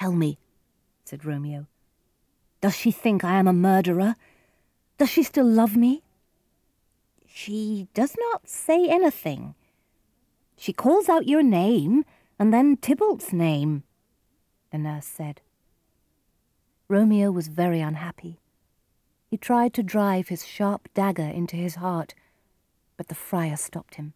Tell me, said Romeo. Does she think I am a murderer? Does she still love me? She does not say anything. She calls out your name and then Tybalt's name, the nurse said. Romeo was very unhappy. He tried to drive his sharp dagger into his heart, but the friar stopped him.